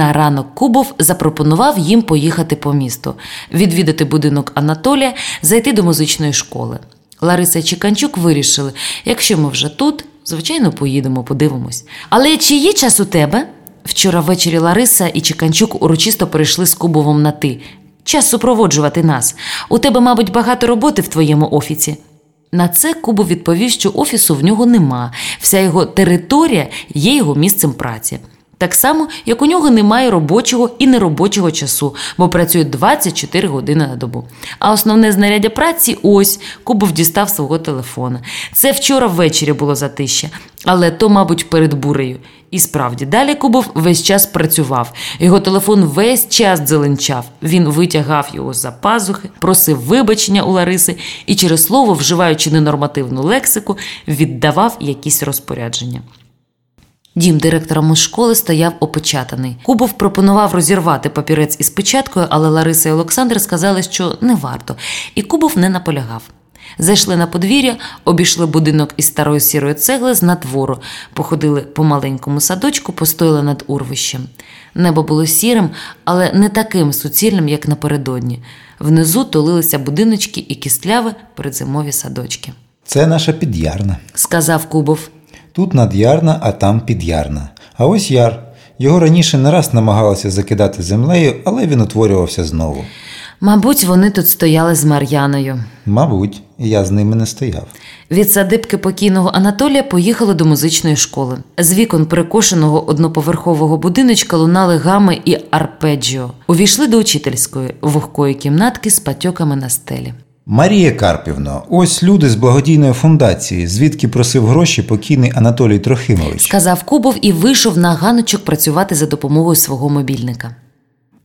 На ранок Кубов запропонував їм поїхати по місту, відвідати будинок Анатолія, зайти до музичної школи. Лариса і Чіканчук вирішили, якщо ми вже тут, звичайно, поїдемо, подивимось. Але чи є час у тебе? Вчора ввечері Лариса і Чіканчук урочисто перейшли з Кубовом на ти. Час супроводжувати нас. У тебе, мабуть, багато роботи в твоєму офісі. На це Кубов відповів, що офісу в нього нема. Вся його територія є його місцем праці. Так само, як у нього немає робочого і неробочого часу, бо працює 24 години на добу. А основне знаряддя праці ось Кубов дістав свого телефона. Це вчора ввечері було затища, але то, мабуть, перед бурею. І справді, далі Кубов весь час працював. Його телефон весь час дзеленчав. Він витягав його з-за пазухи, просив вибачення у Лариси і через слово, вживаючи ненормативну лексику, віддавав якісь розпорядження. Дім директора школи стояв опечатаний. Кубов пропонував розірвати папірець із печаткою, але Лариса і Олександр сказали, що не варто, і Кубов не наполягав. Зайшли на подвір'я, обійшли будинок із старої сірої цегли з надвору, походили по маленькому садочку, постояли над урвищем. Небо було сірим, але не таким суцільним, як напередодні. Внизу тулилися будиночки і кістляві передзимові садочки. Це наша підярна. Сказав Кубов. Тут надярна, а там підярна. А ось яр. Його раніше не раз намагалися закидати землею, але він утворювався знову. Мабуть, вони тут стояли з Мар'яною. Мабуть, я з ними не стояв. Від садибки покійного Анатолія поїхали до музичної школи. З вікон перекошеного одноповерхового будиночка лунали гами і арпеджіо. Увійшли до учительської вогкої кімнатки з патьоками на стелі. Марія Карпівно, ось люди з благодійної фундації, звідки просив гроші покійний Анатолій Трохимович. Сказав Кубов і вийшов на ганочок працювати за допомогою свого мобільника.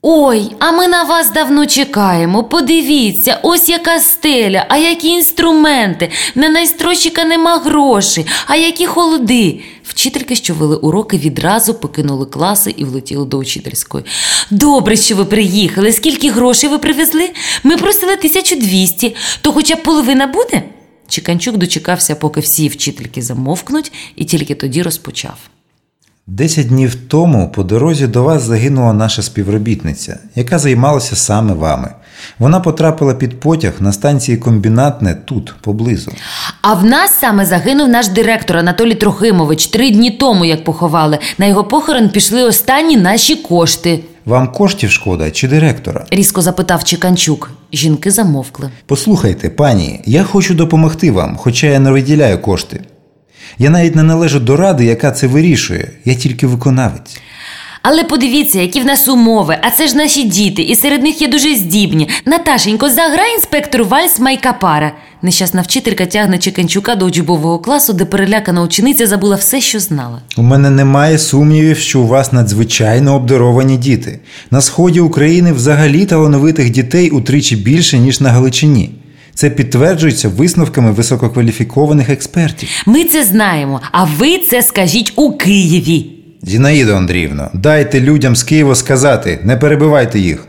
Ой, а ми на вас давно чекаємо. Подивіться, ось яка стеля, а які інструменти. На найстройщика нема грошей, а які холоди. Вчительки, що вели уроки, відразу покинули класи і влетіли до учительської. Добре, що ви приїхали. Скільки грошей ви привезли? Ми просили 1200, то хоча б половина буде? Чіканчук дочекався, поки всі вчительки замовкнуть, і тільки тоді розпочав. Десять днів тому по дорозі до вас загинула наша співробітниця, яка займалася саме вами. Вона потрапила під потяг на станції комбінатне тут, поблизу. А в нас саме загинув наш директор Анатолій Трохимович три дні тому, як поховали. На його похорон пішли останні наші кошти. Вам коштів шкода чи директора? Різко запитав Чеканчук. Жінки замовкли. Послухайте, пані, я хочу допомогти вам, хоча я не виділяю кошти. Я навіть не належу до ради, яка це вирішує. Я тільки виконавець. Але подивіться, які в нас умови, а це ж наші діти, і серед них є дуже здібні. Наташенько, заграй інспектору вальс майка пара. Нещасна вчителька тягне Чеканчука до учбового класу, де перелякана учениця забула все, що знала. У мене немає сумнівів, що у вас надзвичайно обдаровані діти. На сході України взагалі талановитих дітей утричі більше, ніж на Галичині. Це підтверджується висновками висококваліфікованих експертів. Ми це знаємо, а ви це скажіть у Києві. Зінаїда Андріївна, дайте людям з Києва сказати, не перебивайте їх.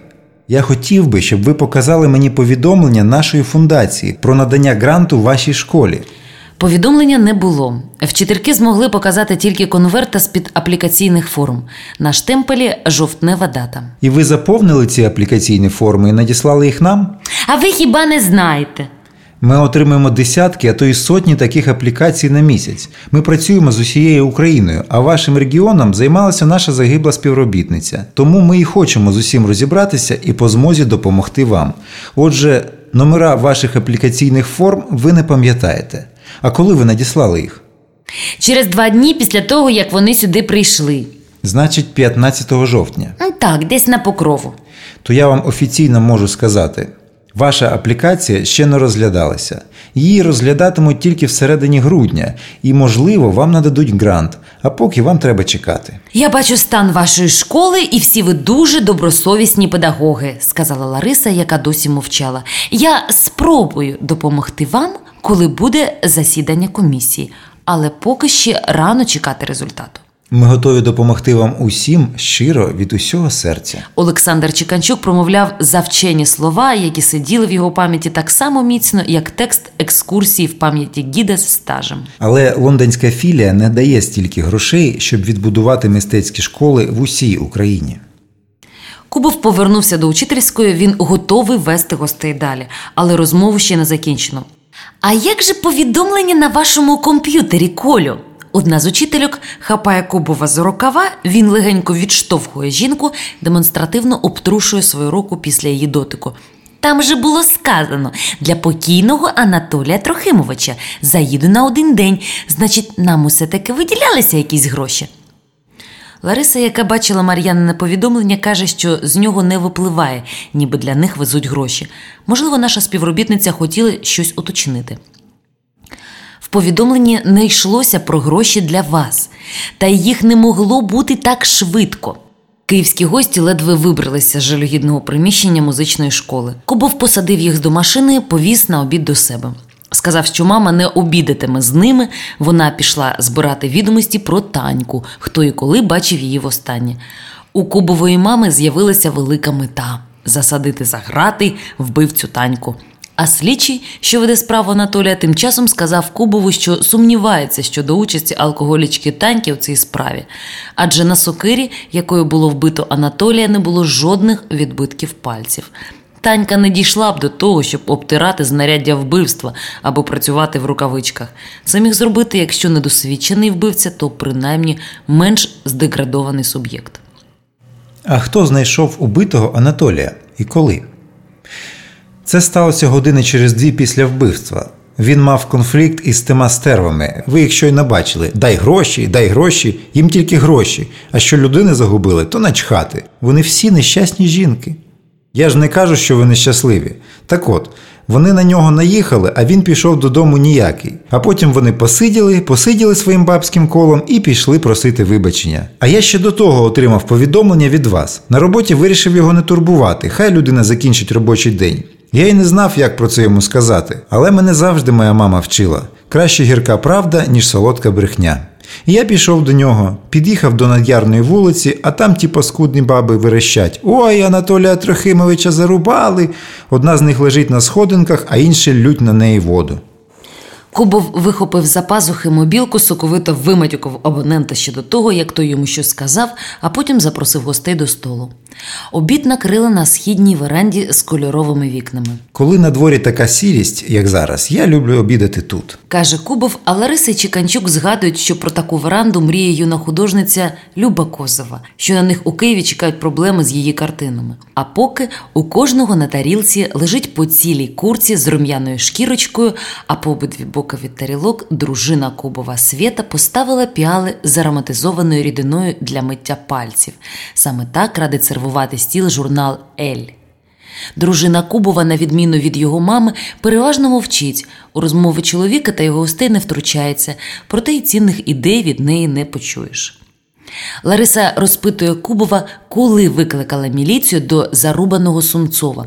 Я хотів би, щоб ви показали мені повідомлення нашої фундації про надання гранту вашій школі. Повідомлення не було. Вчительки змогли показати тільки конверта з-під аплікаційних форм. На штемпелі жовтнева дата. І ви заповнили ці аплікаційні форми і надіслали їх нам? А ви хіба не знаєте? Ми отримуємо десятки, а то й сотні таких аплікацій на місяць. Ми працюємо з усією Україною, а вашим регіоном займалася наша загибла співробітниця. Тому ми і хочемо з усім розібратися і по змозі допомогти вам. Отже, номера ваших аплікаційних форм ви не пам'ятаєте. А коли ви надіслали їх? Через два дні після того, як вони сюди прийшли. Значить, 15 жовтня. Так, десь на покрову. То я вам офіційно можу сказати. Ваша аплікація ще не розглядалася. Її розглядатимуть тільки всередині грудня, і, можливо, вам нададуть грант, а поки вам треба чекати. Я бачу стан вашої школи, і всі ви дуже добросовісні педагоги, сказала Лариса, яка досі мовчала. Я спробую допомогти вам, коли буде засідання комісії, але поки ще рано чекати результату. Ми готові допомогти вам усім щиро від усього серця. Олександр Чіканчук промовляв завчені слова, які сиділи в його пам'яті так само міцно, як текст екскурсії в пам'яті гіда з стажем. Але лондонська філія не дає стільки грошей, щоб відбудувати мистецькі школи в усій Україні. Кубов повернувся до учительської, він готовий вести гостей далі, але розмову ще не закінчено. А як же повідомлення на вашому комп'ютері, Колю? Одна з учительок хапає Кубова за рукава, він легенько відштовхує жінку, демонстративно обтрушує свою руку після її дотику. Там же було сказано для покійного Анатолія Трохимовича заїду на один день, значить, нам усе таки виділялися якісь гроші. Лариса, яка бачила Мар'янине повідомлення, каже, що з нього не випливає, ніби для них везуть гроші. Можливо, наша співробітниця хотіла щось уточнити. В повідомленні не йшлося про гроші для вас, та їх не могло бути так швидко. Київські гості ледве вибралися з жалюгідного приміщення музичної школи. Кобов посадив їх до машини, повіз на обід до себе. Сказав, що мама не обідатиме з ними. Вона пішла збирати відомості про таньку, хто і коли бачив її востаннє. У Кубової мами з'явилася велика мета засадити за грати вбивцю таньку. А слідчий, що веде справу Анатолія, тим часом сказав Кубову, що сумнівається щодо участі алкоголічки таньки в цій справі, адже на сокирі, якою було вбито Анатолія, не було жодних відбитків пальців. Танька не дійшла б до того, щоб обтирати знаряддя вбивства або працювати в рукавичках. Це міг зробити, якщо не досвідчений вбивця, то принаймні менш здеградований суб'єкт. А хто знайшов убитого Анатолія і коли? Це сталося години через дві після вбивства. Він мав конфлікт із тима стервами. Ви їх щойно бачили. Дай гроші, дай гроші, їм тільки гроші. А що людини загубили, то начхати. Вони всі нещасні жінки. Я ж не кажу, що вони щасливі. Так от, вони на нього наїхали, а він пішов додому ніякий. А потім вони посиділи, посиділи своїм бабським колом і пішли просити вибачення. А я ще до того отримав повідомлення від вас. На роботі вирішив його не турбувати. Хай людина закінчить робочий день. Я й не знав, як про це йому сказати, але мене завжди моя мама вчила краще гірка правда, ніж солодка брехня. Я пішов до нього, під'їхав до надярної вулиці, а там ті паскудні баби верещать Ой, Анатолія Трохимовича зарубали. Одна з них лежить на сходинках, а інші лють на неї воду. Кубов вихопив за пазухи мобілку, соковито виматюкав абонента ще до того, як той йому щось сказав, а потім запросив гостей до столу. Обід накрили на східній веранді з кольоровими вікнами. Коли на дворі така сірість, як зараз, я люблю обідати тут. Каже Кубов, а Лариса Чіканчук згадують, що про таку веранду мріє юна художниця Люба Козова, що на них у Києві чекають проблеми з її картинами. А поки у кожного на тарілці лежить по цілій курці з рум'яною шкірочкою, а по обидві боки від тарілок дружина Кубова Свєта поставила піали з ароматизованою рідиною для миття пальців. Саме так радить сервувати стіл журнал Ель. Дружина Кубова, на відміну від його мами, переважно мовчить. У розмови чоловіка та його гостей не втручається, проте й цінних ідей від неї не почуєш. Лариса розпитує Кубова, коли викликала міліцію до зарубаного Сумцова.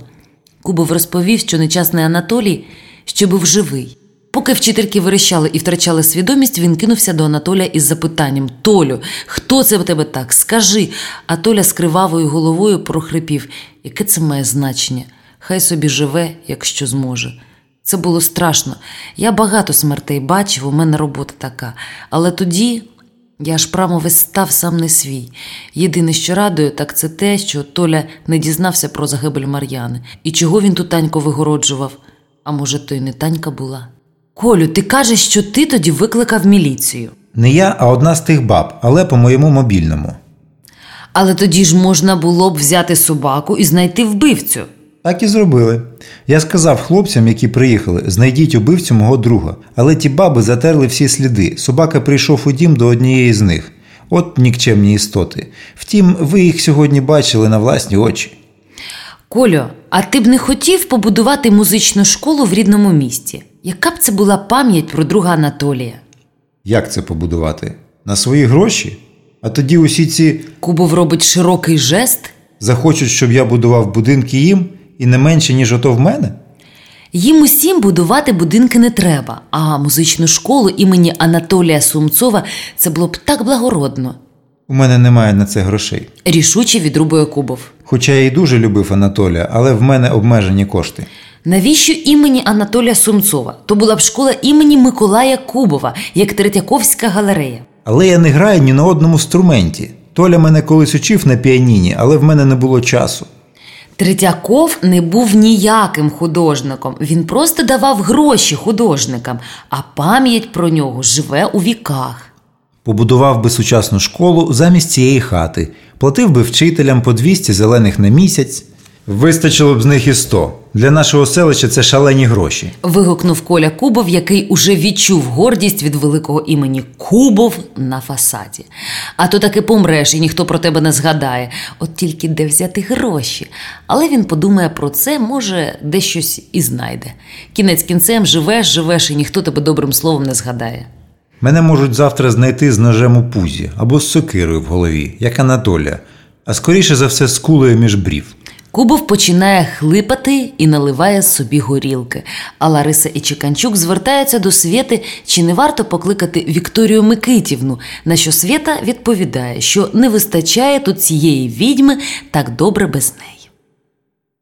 Кубов розповів, що нечасний Анатолій ще був живий. Поки вчительки вирішали і втрачали свідомість, він кинувся до Анатолія із запитанням Толю, хто це в тебе так? Скажи. А Толя з кривавою головою прохрипів, яке це має значення? Хай собі живе, якщо зможе. Це було страшно. Я багато смертей бачив, у мене робота така. Але тоді я аж прамо весь став сам не свій. Єдине, що радує, так це те, що Толя не дізнався про загибель Мар'яни. І чого він ту таньку вигороджував? А може, то й не танька була? Колю, ти кажеш, що ти тоді викликав міліцію. Не я, а одна з тих баб, але по моєму мобільному. Але тоді ж можна було б взяти собаку і знайти вбивцю. Так і зробили. Я сказав хлопцям, які приїхали, знайдіть убивцю мого друга. Але ті баби затерли всі сліди. Собака прийшов у дім до однієї з них. От нікчемні істоти. Втім, ви їх сьогодні бачили на власні очі. Колю, а ти б не хотів побудувати музичну школу в рідному місті? Яка б це була пам'ять про друга Анатолія? Як це побудувати? На свої гроші? А тоді усі ці Кубов робить широкий жест. захочуть, щоб я будував будинки їм і не менше, ніж ото в мене? Їм усім будувати будинки не треба, а музичну школу імені Анатолія Сумцова це було б так благородно. У мене немає на це грошей. Рішуче відрубує Кубов. Хоча я і дуже любив Анатолія, але в мене обмежені кошти. Навіщо імені Анатолія Сумцова? То була б школа імені Миколая Кубова, як Третьяковська галерея. Але я не граю ні на одному інструменті. Толя мене колись учив на піаніні, але в мене не було часу. Третьяков не був ніяким художником, він просто давав гроші художникам, а пам'ять про нього живе у віках. Побудував би сучасну школу замість цієї хати, платив би вчителям по 200 зелених на місяць. Вистачило б з них і 100. Для нашого селища це шалені гроші. Вигукнув Коля Кубов, який уже відчув гордість від великого імені Кубов на фасаді. А то таки помреш, і ніхто про тебе не згадає. От тільки де взяти гроші. Але він подумає про це, може, де щось і знайде. Кінець кінцем живеш, живеш, і ніхто тебе добрим словом не згадає. Мене можуть завтра знайти з ножем у пузі або з сокирою в голові, як Анатолія, а скоріше за все з кулею між брів. Кубов починає хлипати і наливає собі горілки. А Лариса і Чеканчук звертаються до Свєти, чи не варто покликати Вікторію Микитівну, на що Свєта відповідає, що не вистачає тут цієї відьми так добре без неї.